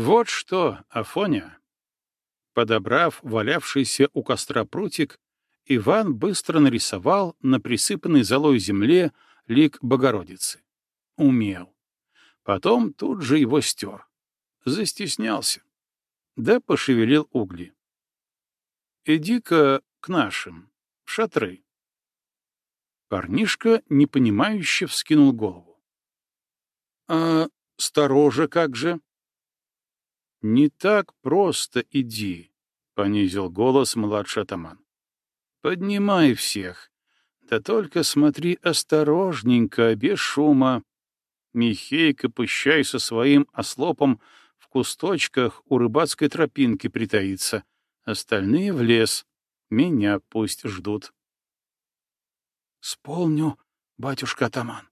Вот что, Афоня. Подобрав валявшийся у костра прутик, Иван быстро нарисовал на присыпанной золой земле лик Богородицы. Умел. Потом тут же его стер. Застеснялся. Да пошевелил угли. «Иди-ка к нашим, в шатры». Парнишка непонимающе вскинул голову. «А сторожа как же?» «Не так просто иди», — понизил голос младший атаман. «Поднимай всех. Да только смотри осторожненько, без шума. Михейка пущай со своим ослопом в кусточках у рыбацкой тропинки притаится. Остальные в лес. Меня пусть ждут». «Сполню, батюшка-атаман».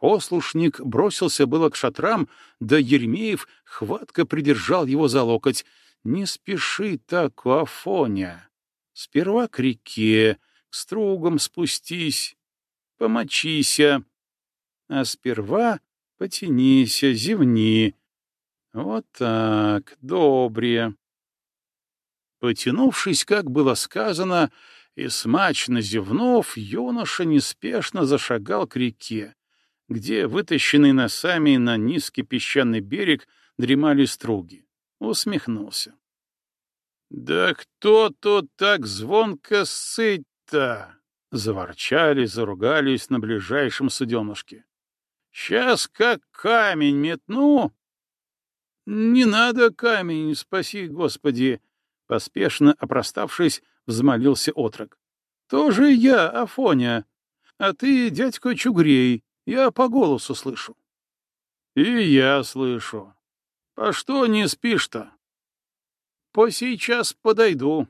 Послушник бросился было к шатрам, да Еремеев хватко придержал его за локоть. «Не спеши так, Афоня. Сперва к реке, к стругам спустись, помочися, а сперва потянися, зевни. Вот так, добре». Потянувшись, как было сказано, и смачно зевнув, юноша неспешно зашагал к реке, где, вытащенные носами на низкий песчаный берег, дремали струги. Усмехнулся. «Да кто тут так звонко сыть-то?» Заворчали, заругались на ближайшем суденышке. «Сейчас как камень метну!» «Не надо камень, спаси Господи!» Поспешно опроставшись, взмолился отрок. «Тоже я, Афоня, а ты, дядька Чугрей, я по голосу слышу. И я слышу. По что не спишь-то? По сейчас подойду.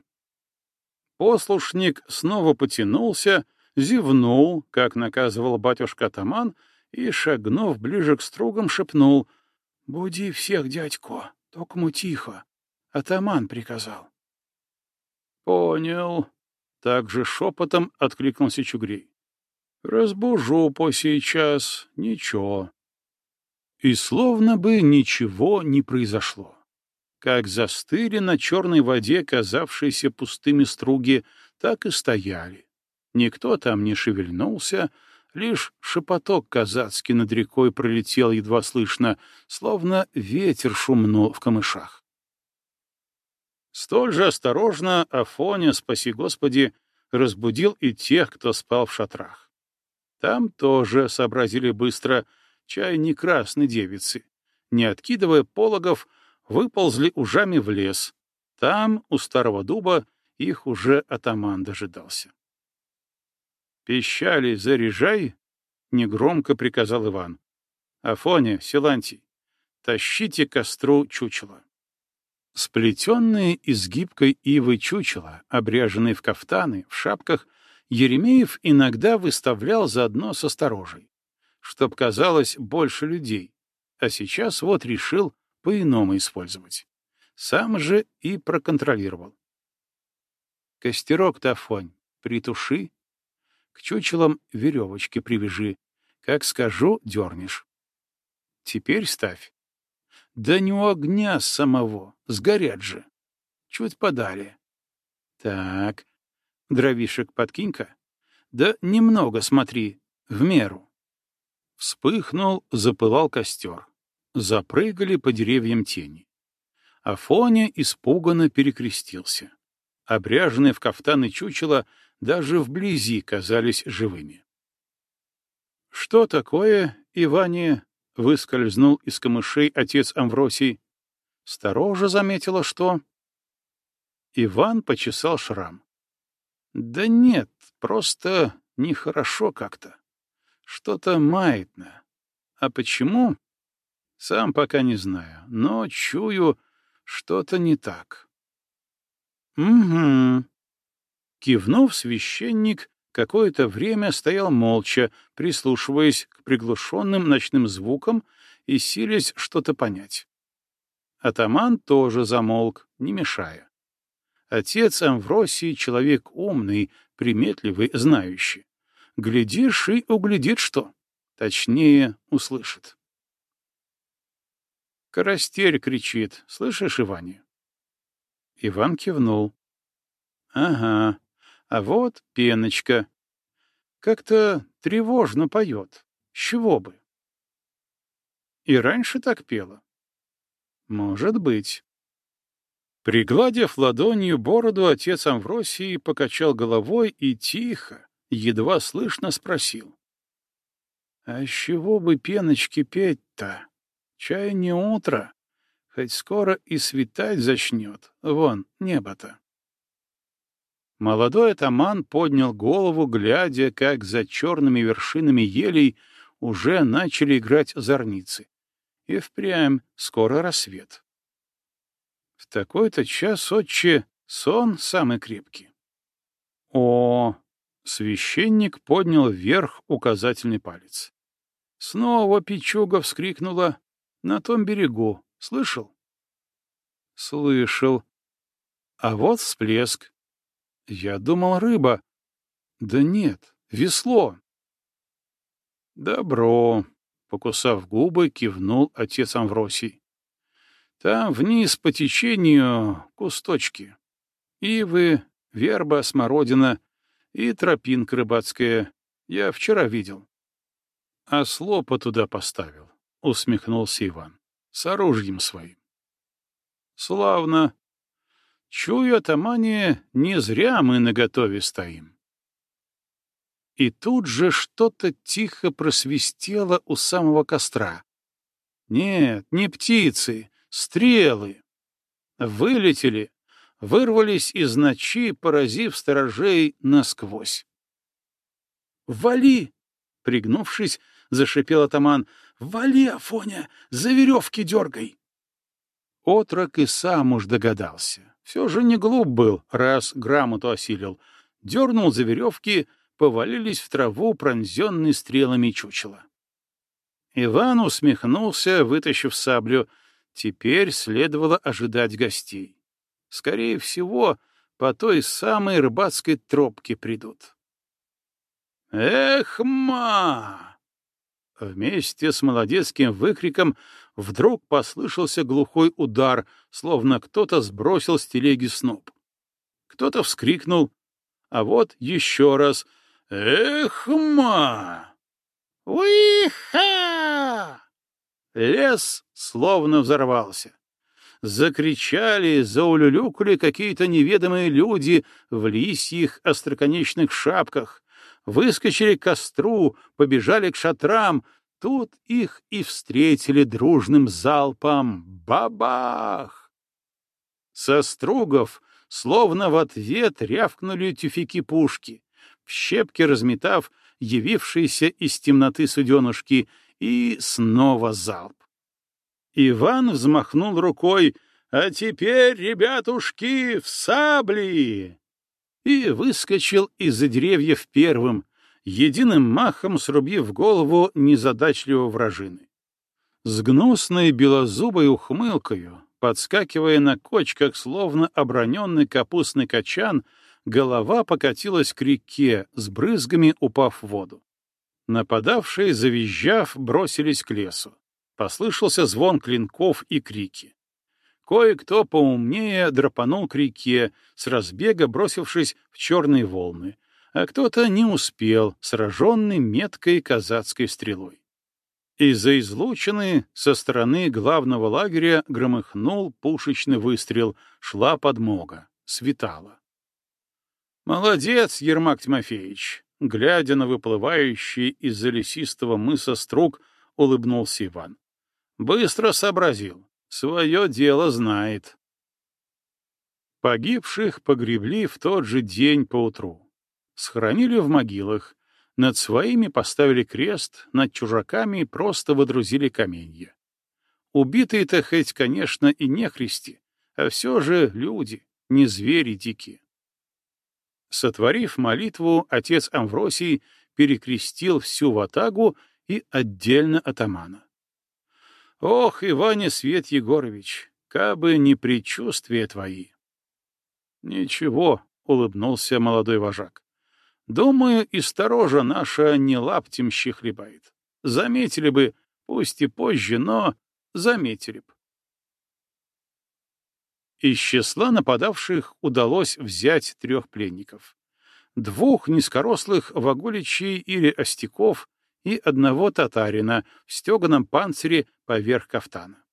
Послушник снова потянулся, зевнул, как наказывал батюшка-атаман, и, шагнув ближе к стругам, шепнул. — Буди всех, дядько, токому тихо. Атаман приказал. — Понял. Так же шепотом откликнулся Чугрей. Разбужу по сейчас, ничего. И словно бы ничего не произошло. Как застыли на черной воде казавшиеся пустыми струги, так и стояли. Никто там не шевельнулся, лишь шепоток казацкий над рекой пролетел едва слышно, словно ветер шумнул в камышах. Столь же осторожно Афоня, спаси Господи, разбудил и тех, кто спал в шатрах. Там тоже сообразили быстро, чай не красной девицы. Не откидывая пологов, выползли ужами в лес. Там, у старого дуба, их уже атаман дожидался. «Пищали, заряжай!» — негромко приказал Иван. «Афоня, Силантий, тащите костру чучела». Сплетенные из гибкой ивы чучела, обряженные в кафтаны, в шапках — Еремеев иногда выставлял заодно со сторожей, чтоб казалось больше людей, а сейчас вот решил по-иному использовать. Сам же и проконтролировал. Костерок Тафонь, притуши, к чучелам веревочки привяжи, как скажу, дернешь. Теперь ставь. Да не у огня самого, сгорят же. Чуть подали. Так, Дровишек подкинь-ка. Да немного смотри, в меру. Вспыхнул, запылал костер. Запрыгали по деревьям тени. Афоня испуганно перекрестился. Обряженные в кафтаны чучела даже вблизи казались живыми. — Что такое, Иване? — выскользнул из камышей отец Амвросий. Сторожа заметила, что... Иван почесал шрам. Да нет, просто нехорошо как-то. Что-то маятно. А почему? Сам пока не знаю, но чую, что-то не так. Угу. Кивнув, священник какое-то время стоял молча, прислушиваясь к приглушенным ночным звукам и силясь что-то понять. Атаман тоже замолк, не мешая. Отец Амвросий — человек умный, приметливый, знающий. Глядишь и углядит что. Точнее, услышит. Карастерь кричит. Слышишь, Иване? Иван кивнул. Ага, а вот пеночка. Как-то тревожно поет. С чего бы? И раньше так пела. Может быть. Пригладив ладонью бороду, отец Амвросий покачал головой и тихо, едва слышно спросил. — А с чего бы пеночки петь-то? Чай не утро, хоть скоро и светать зачнет. Вон, небо-то. Молодой атаман поднял голову, глядя, как за черными вершинами елей уже начали играть зорницы. И впрямь скоро рассвет. Такой-то час, отче, сон самый крепкий. О, священник поднял вверх указательный палец. Снова Пичуга вскрикнула на том берегу. Слышал? Слышал. А вот всплеск. Я думал, рыба. Да нет, весло. Добро, покусав губы, кивнул отец Амвросий. Там вниз по течению кусточки. Ивы, верба, смородина и тропинка рыбацкая. Я вчера видел. А слопа туда поставил, — усмехнулся Иван, — с оружием своим. Славно. Чую, атамане, не зря мы наготове стоим. И тут же что-то тихо просвистело у самого костра. Нет, не птицы, стрелы. Вылетели, вырвались из ночи, поразив сторожей насквозь. «Вали!» — пригнувшись, зашипел атаман. «Вали, Афоня, за веревки дергай!» Отрок и сам уж догадался. Все же не глуп был, раз грамоту осилил. Дернул за веревки, повалились в траву пронзенные стрелами чучела. Иван усмехнулся, вытащив саблю. Теперь следовало ожидать гостей. Скорее всего, по той самой рыбацкой тропке придут. «Эх, ма!» Вместе с молодецким выкриком вдруг послышался глухой удар, словно кто-то сбросил с телеги сноп. Кто-то вскрикнул, а вот еще раз «Эх, ма!» «Уиха!» Лес словно взорвался. Закричали, заулюлюкали какие-то неведомые люди в лисьих остроконечных шапках, выскочили к костру, побежали к шатрам, Тут их и встретили дружным залпом. Бабах! Со стругов, словно в ответ, рявкнули тюфяки пушки, в щепки разметав явившиеся из темноты суденушки, и снова залп. Иван взмахнул рукой «А теперь, ребятушки, в сабли!» и выскочил из-за деревьев первым, единым махом срубив голову незадачливого вражины. С гнусной белозубой ухмылкою, подскакивая на кочках, словно оброненный капустный качан, голова покатилась к реке, с брызгами упав в воду. Нападавшие, завизжав, бросились к лесу. Послышался звон клинков и крики. Кое-кто поумнее драпанул к реке, с разбега бросившись в черные волны, а кто-то не успел, сраженный меткой казацкой стрелой. Из-за излучины со стороны главного лагеря громыхнул пушечный выстрел, шла подмога, светало. «Молодец, Ермак Тимофеевич!» Глядя на выплывающий из-за лесистого мыса струк, улыбнулся Иван. «Быстро сообразил. Свое дело знает». Погибших погребли в тот же день поутру схоронили в могилах, над своими поставили крест, над чужаками просто водрузили каменья. Убитые-то хоть, конечно, и не христи, а все же люди, не звери дикие. Сотворив молитву, отец Амвросий перекрестил всю ватагу и отдельно атамана. Ох, Иване Свет Егорович, кабы не предчувствия твои! Ничего, — улыбнулся молодой вожак. Думаю, и сторожа наша не лаптем щихлебает. Заметили бы, пусть и позже, но заметили б. Из числа нападавших удалось взять трех пленников. Двух низкорослых вагуличей или остяков и одного татарина в стеганом панцире поверх кафтана.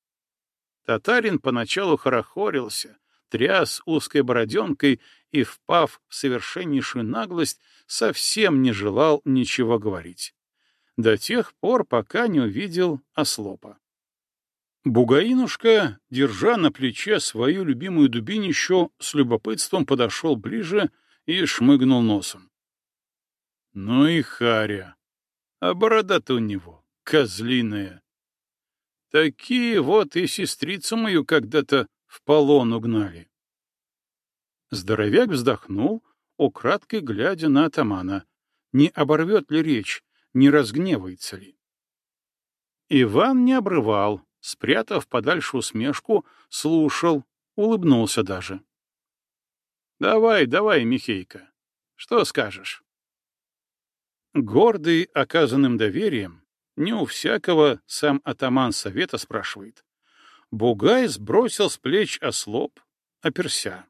Татарин поначалу хорохорился, тряс узкой бороденкой и, впав в совершеннейшую наглость, совсем не желал ничего говорить. До тех пор, пока не увидел ослопа. Бугаинушка, держа на плече свою любимую дубинищу, с любопытством подошел ближе и шмыгнул носом. Ну и харя. А борода-то у него козлиная. Такие вот и сестрицу мою когда-то в полон угнали. Здоровяк вздохнул, украдкой глядя на атамана. Не оборвет ли речь, не разгневается ли? Иван не обрывал, спрятав подальше усмешку, слушал, улыбнулся даже. — Давай, давай, Михейка, что скажешь? Гордый оказанным доверием, не у всякого сам атаман совета спрашивает. Бугай сбросил с плеч ослоп, оперся.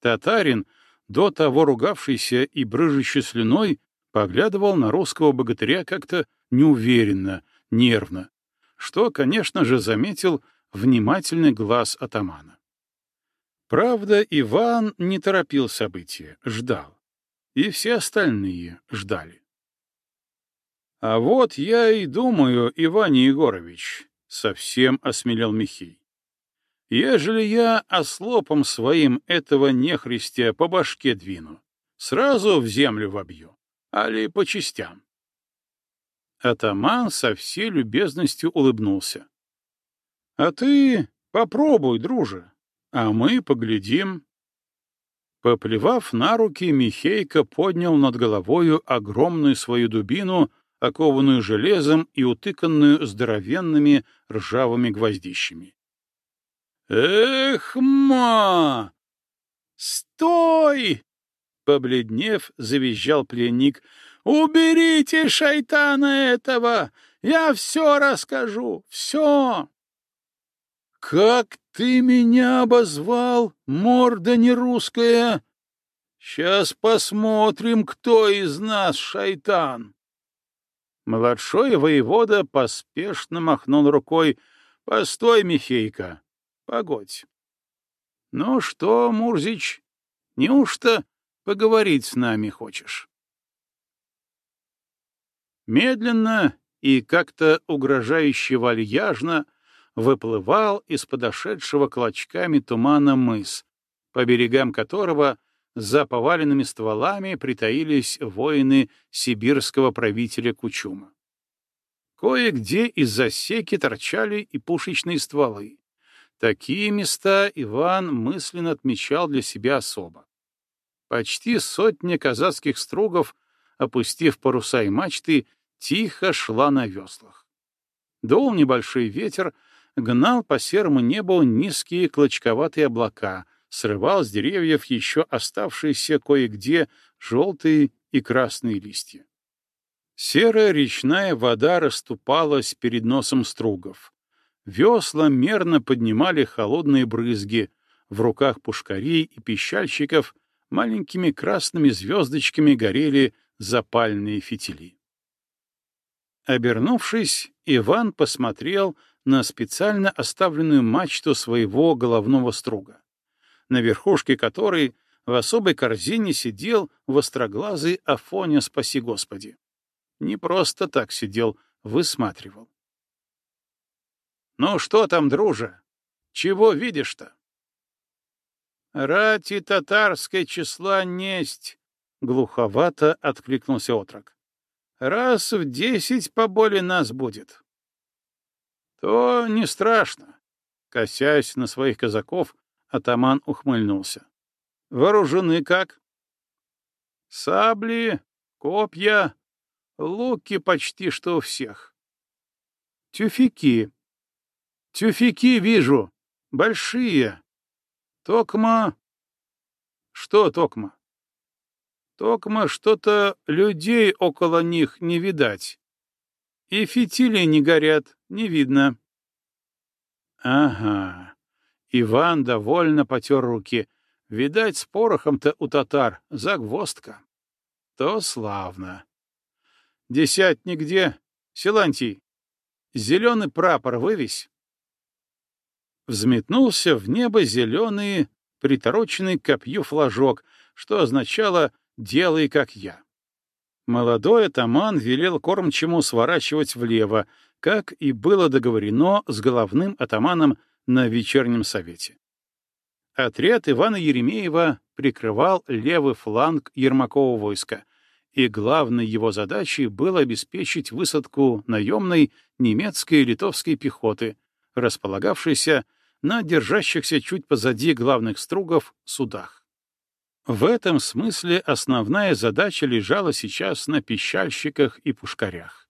Татарин, до того ругавшийся и брыжущий слюной, поглядывал на русского богатыря как-то неуверенно, нервно, что, конечно же, заметил внимательный глаз атамана. Правда, Иван не торопил события, ждал. И все остальные ждали. «А вот я и думаю, Иван Егорович», — совсем осмелел Михей. «Ежели я ослопом своим этого нехристя по башке двину, сразу в землю вобью, али по частям. Атаман со всей любезностью улыбнулся. — А ты попробуй, друже, а мы поглядим. Поплевав на руки, Михейка поднял над головою огромную свою дубину, окованную железом и утыканную здоровенными ржавыми гвоздищами. «Эх, ма! Стой!» Побледнев, завизжал пленник. Уберите шайтана этого! Я все расскажу, все!» «Как ты меня обозвал, морда не русская? Сейчас посмотрим, кто из нас шайтан!» Младшой воевода поспешно махнул рукой. «Постой, Михейка, погодь!» «Ну что, Мурзич, неужто поговорить с нами хочешь?» Медленно и как-то угрожающе вальяжно выплывал из подошедшего клочками тумана мыс, по берегам которого за поваленными стволами притаились воины сибирского правителя Кучума. Кое-где из засеки торчали и пушечные стволы. Такие места Иван мысленно отмечал для себя особо. Почти сотня казацких стругов, опустив паруса и мачты, тихо шла на веслах. Дул небольшой ветер, гнал по серому небу низкие клочковатые облака, срывал с деревьев еще оставшиеся кое-где желтые и красные листья. Серая речная вода расступалась перед носом стругов. Весла мерно поднимали холодные брызги, в руках пушкарей и пищальщиков маленькими красными звездочками горели запальные фитили. Обернувшись, Иван посмотрел на специально оставленную мачту своего головного струга, на верхушке которой в особой корзине сидел востроглазый Афоня, спаси Господи. Не просто так сидел, высматривал. «Ну что там, друже? Чего видишь-то?» «Рати татарской числа несть», — глуховато откликнулся отрок раз в десять поболе нас будет. То не страшно. Косясь на своих казаков, атаман ухмыльнулся. Вооружены как? Сабли, копья, луки почти что у всех. Тюфяки. Тюфяки вижу. Большие. Токма... Что токма? Токма что-то людей около них не видать. И фитили не горят, не видно. Ага. Иван довольно потер руки. Видать, с порохом-то у татар загвоздка. То славно. Десятник где? Силантий, зеленый прапор вывесь. Взметнулся в небо зеленый, притороченный копью флажок, что означало «делай, как я». Молодой атаман велел кормчему сворачивать влево, как и было договорено с головным атаманом на вечернем совете. Отряд Ивана Еремеева прикрывал левый фланг Ермакова войска, и главной его задачей было обеспечить высадку наемной немецкой и литовской пехоты, располагавшейся на держащихся чуть позади главных стругов судах. В этом смысле основная задача лежала сейчас на пищальщиках и пушкарях.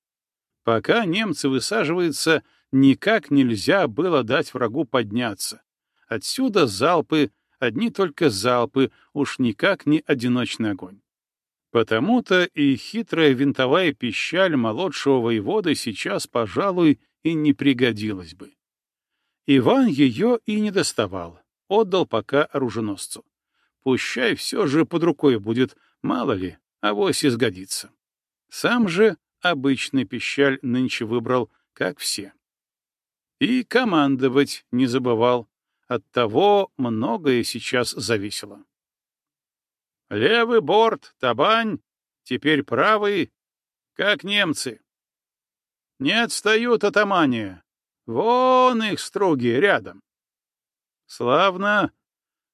Пока немцы высаживаются, никак нельзя было дать врагу подняться. Отсюда залпы, одни только залпы, уж никак не одиночный огонь. Потому-то и хитрая винтовая пищаль молодшего воевода сейчас, пожалуй, и не пригодилась бы. Иван ее и не доставал, отдал пока оруженосцу. Пущай все же под рукой будет, мало ли, авось и сгодится. Сам же обычный пищаль нынче выбрал, как все. И командовать не забывал. От того многое сейчас зависело. Левый борт, табань, теперь правый, как немцы. Не отстают атамане. Вон их струги рядом. Славно.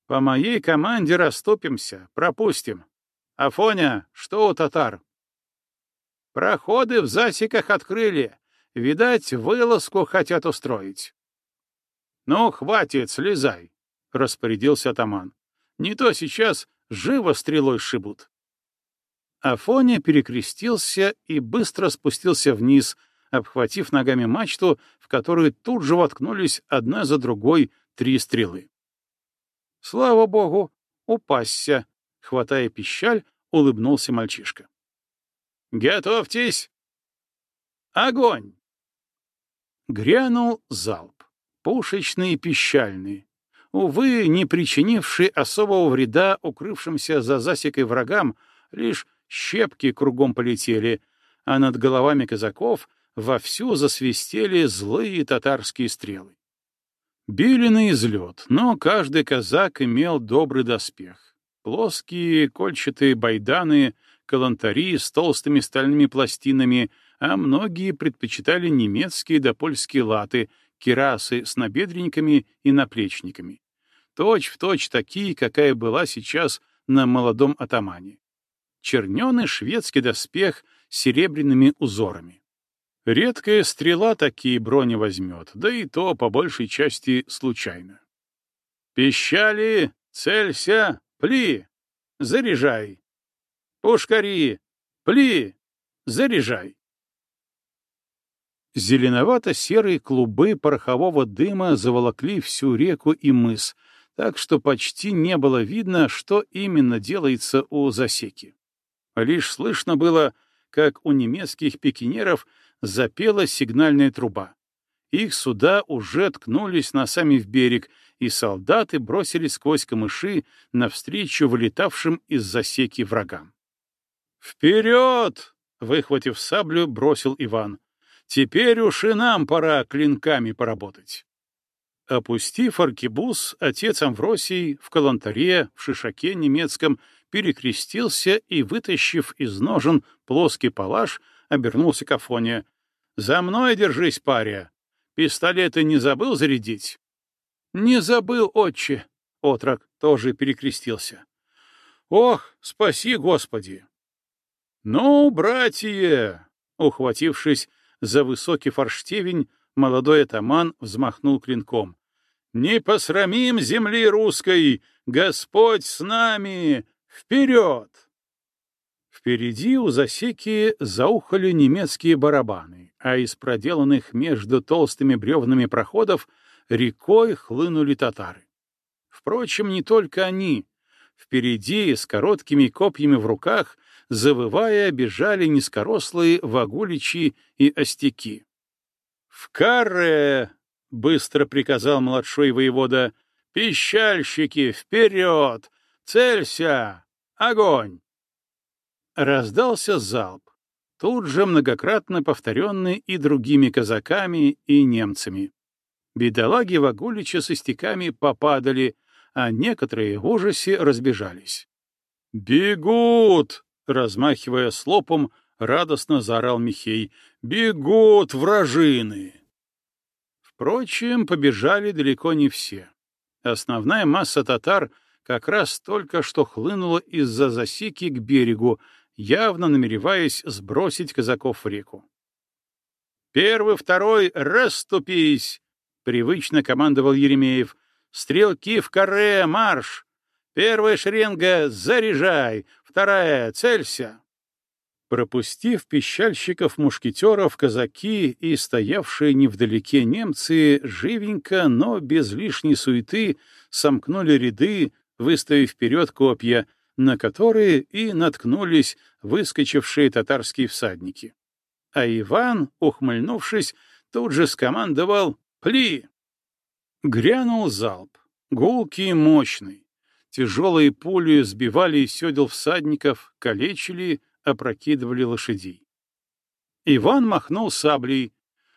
По моей команде расступимся, пропустим. Афоня, что у татар? Проходы в засеках открыли. Видать, вылазку хотят устроить. — Ну, хватит, слезай, — распорядился атаман. — Не то сейчас живо стрелой шибут. Афоня перекрестился и быстро спустился вниз, обхватив ногами мачту, в которую тут же воткнулись одна за другой три стрелы. Слава богу, упасся, хватая пищаль, улыбнулся мальчишка. «Готовьтесь! Огонь!» Грянул залп, пушечный и пищальный, увы, не причинивший особого вреда укрывшимся за засекой врагам, лишь щепки кругом полетели, а над головами казаков вовсю засвистели злые татарские стрелы. Били на излет, но каждый казак имел добрый доспех. Плоские кольчатые байданы, калантари с толстыми стальными пластинами, а многие предпочитали немецкие да польские латы, кирасы с набедренниками и наплечниками. Точь в точь такие, какая была сейчас на молодом атамане. Черненый шведский доспех с серебряными узорами. Редкая стрела такие брони возьмет, да и то по большей части случайно. Пищали, целься, пли, заряжай. Пушкари! Пли! Заряжай!» Зеленовато-серые клубы порохового дыма заволокли всю реку и мыс, так что почти не было видно, что именно делается у засеки. Лишь слышно было, как у немецких пикинеров запела сигнальная труба. Их суда уже ткнулись носами в берег, и солдаты бросились сквозь камыши навстречу вылетавшим из засеки врагам. «Вперед!» — выхватив саблю, бросил Иван. «Теперь уж и нам пора клинками поработать». Опустив аркебуз, отец Амвросий в калантаре, в шишаке немецком, перекрестился и, вытащив из ножен плоский палаш, обернулся к Афоне. «За мной держись, паря! Пистолеты не забыл зарядить?» «Не забыл, отче!» — отрок тоже перекрестился. «Ох, спаси, Господи! «Ну, братья!» Ухватившись за высокий форштевень, молодой атаман взмахнул клинком. «Не посрамим земли русской! Господь с нами! Вперед!» Впереди у засеки заухали немецкие барабаны, а из проделанных между толстыми бревнами проходов рекой хлынули татары. Впрочем, не только они. Впереди, с короткими копьями в руках, завывая, бежали низкорослые вагуличи и остяки. «В каре!» — быстро приказал младшой воевода. Пищальщики, вперед! Целься! Огонь!» Раздался залп, тут же многократно повторенный и другими казаками, и немцами. Бедолаги Вагулича со стеками попадали, а некоторые в ужасе разбежались. «Бегут!» — размахивая слопом, радостно заорал Михей. «Бегут вражины!» Впрочем, побежали далеко не все. Основная масса татар как раз только что хлынула из-за засеки к берегу, явно намереваясь сбросить казаков в реку. «Первый, второй, расступись!» — привычно командовал Еремеев. «Стрелки в каре, марш! Первая шеренга — заряжай! Вторая — целься!» Пропустив пищальщиков-мушкетеров, казаки и стоявшие невдалеке немцы, живенько, но без лишней суеты, сомкнули ряды, выставив вперед копья, на которые и наткнулись выскочившие татарские всадники. А Иван, ухмыльнувшись, тут же скомандовал «Пли!». Грянул залп, гулкий мощный. Тяжелые пули сбивали седел всадников, калечили, опрокидывали лошадей. Иван махнул саблей,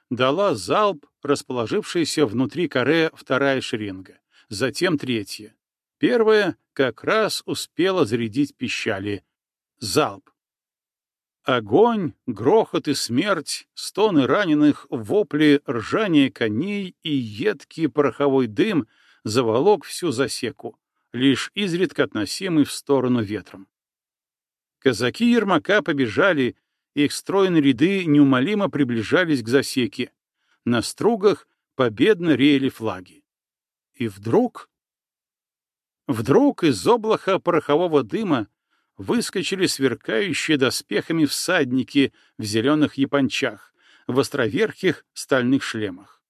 дала залп, расположившаяся внутри каре вторая шеренга, затем третья. Первая как раз успела зарядить пищали. Залп. Огонь, грохот и смерть, стоны раненых, вопли, ржание коней и едкий пороховой дым заволок всю засеку, лишь изредка относимый в сторону ветром. Казаки Ермака побежали, их стройные ряды неумолимо приближались к засеке. На стругах победно реяли флаги. И вдруг... Вдруг из облака порохового дыма выскочили сверкающие доспехами всадники в зеленых япончах, в островерхих стальных шлемах.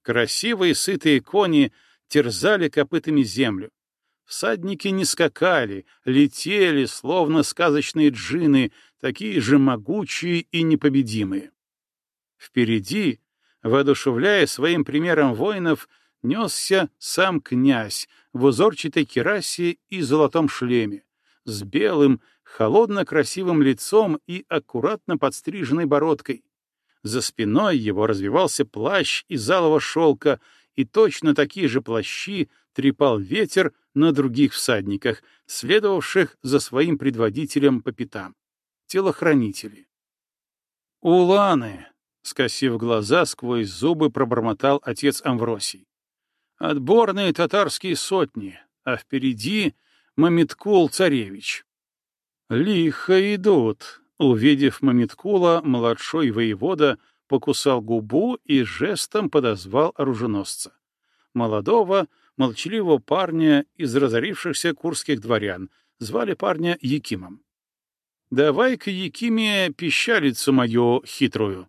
Красивые сытые кони терзали копытами землю. Всадники не скакали, летели, словно сказочные джины, такие же могучие и непобедимые. Впереди, воодушевляя своим примером воинов, несся сам князь в узорчатой керасе и золотом шлеме, с белым, холодно-красивым лицом и аккуратно подстриженной бородкой. За спиной его развивался плащ из алого шелка, и точно такие же плащи трепал ветер на других всадниках, следовавших за своим предводителем по пятам. Телохранители. «Уланы!» — скосив глаза, сквозь зубы пробормотал отец Амвросий. «Отборные татарские сотни, а впереди Мамиткул-царевич». «Лихо идут!» — увидев Мамиткула, младшой воевода покусал губу и жестом подозвал оруженосца. Молодого, молчаливого парня из разорившихся курских дворян, звали парня Якимом. «Давай-ка, Якиме, пищалицу мою хитрую».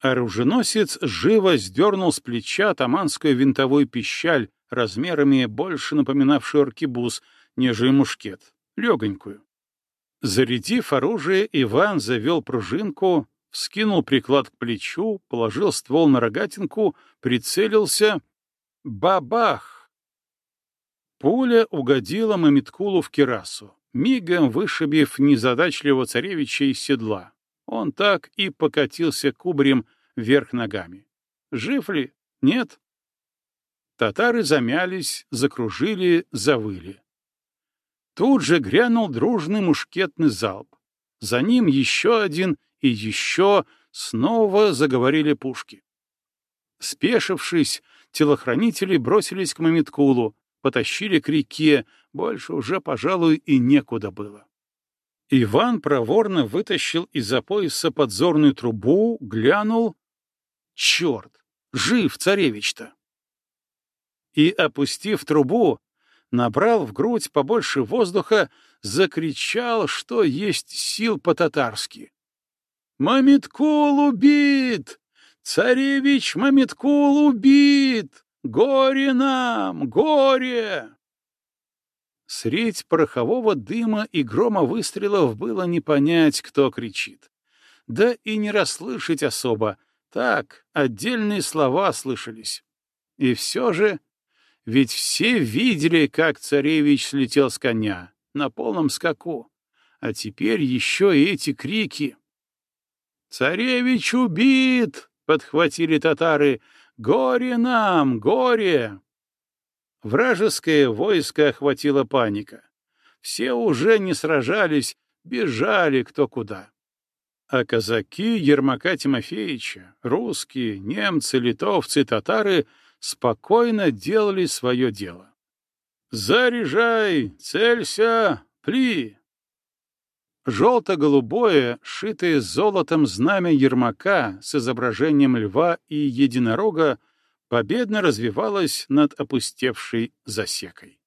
Оруженосец живо сдернул с плеча таманскую винтовую пищаль, размерами больше напоминавшую аркебуз, нежели мушкет, легонькую. Зарядив оружие, Иван завел пружинку, вскинул приклад к плечу, положил ствол на рогатинку, прицелился Бабах! Пуля угодила Мамиткулу в керасу, мигом вышибив незадачливого царевича из седла. Он так и покатился кубарем вверх ногами. Жив ли? Нет. Татары замялись, закружили, завыли. Тут же грянул дружный мушкетный залп. За ним еще один и еще снова заговорили пушки. Спешившись, телохранители бросились к Мамиткулу, потащили к реке, больше уже, пожалуй, и некуда было. Иван проворно вытащил из-за пояса подзорную трубу, глянул. Черт! Жив царевич-то! И, опустив трубу, набрал в грудь побольше воздуха, закричал, что есть сил по-татарски. «Мамиткул убит! Царевич Мамиткул убит! Горе нам, горе!» Средь порохового дыма и грома выстрелов было не понять, кто кричит. Да и не расслышать особо. Так, отдельные слова слышались. И все же Ведь все видели, как царевич слетел с коня на полном скаку. А теперь еще и эти крики. «Царевич убит!» — подхватили татары. «Горе нам, горе!» Вражеское войско охватила паника. Все уже не сражались, бежали кто куда. А казаки Ермака Тимофеевича, русские, немцы, литовцы, татары спокойно делали свое дело. «Заряжай! Целься! Пли!» Желто-голубое, шитое золотом знамя Ермака с изображением льва и единорога победно развивалось над опустевшей засекой.